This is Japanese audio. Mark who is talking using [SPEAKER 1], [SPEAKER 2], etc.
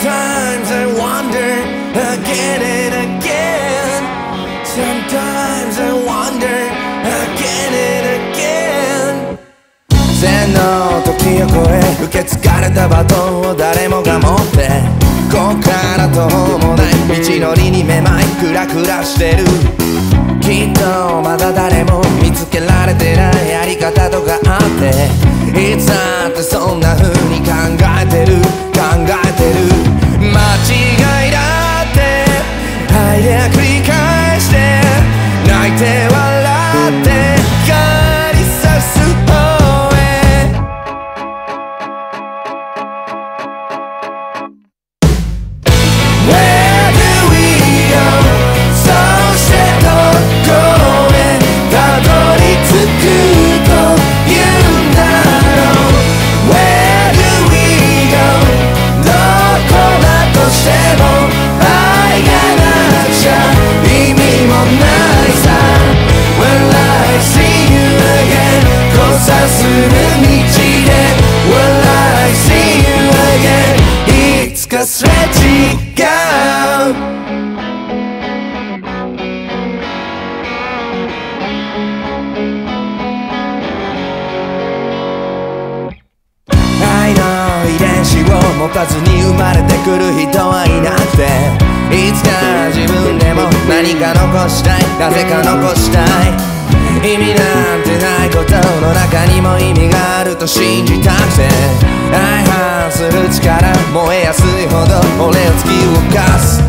[SPEAKER 1] Sometimes I wonder again and again. Sometimes I wonder again and again. 千の時を超え受け継がれたバトンを誰もが持ってこっから途方もない道のりにめまいクラクラしてる。きっとまだ誰も見つけられてないやり方とかあっていつだってそんな風に考えてる考えすれ違う愛の遺伝子を持たずに生まれてくる人はいなくていつか自分でも何か残したい。なぜか残したい。意味なんてないことの中にも意味があると信じたくて。相反する力燃えやす moda, Oleński ukaz.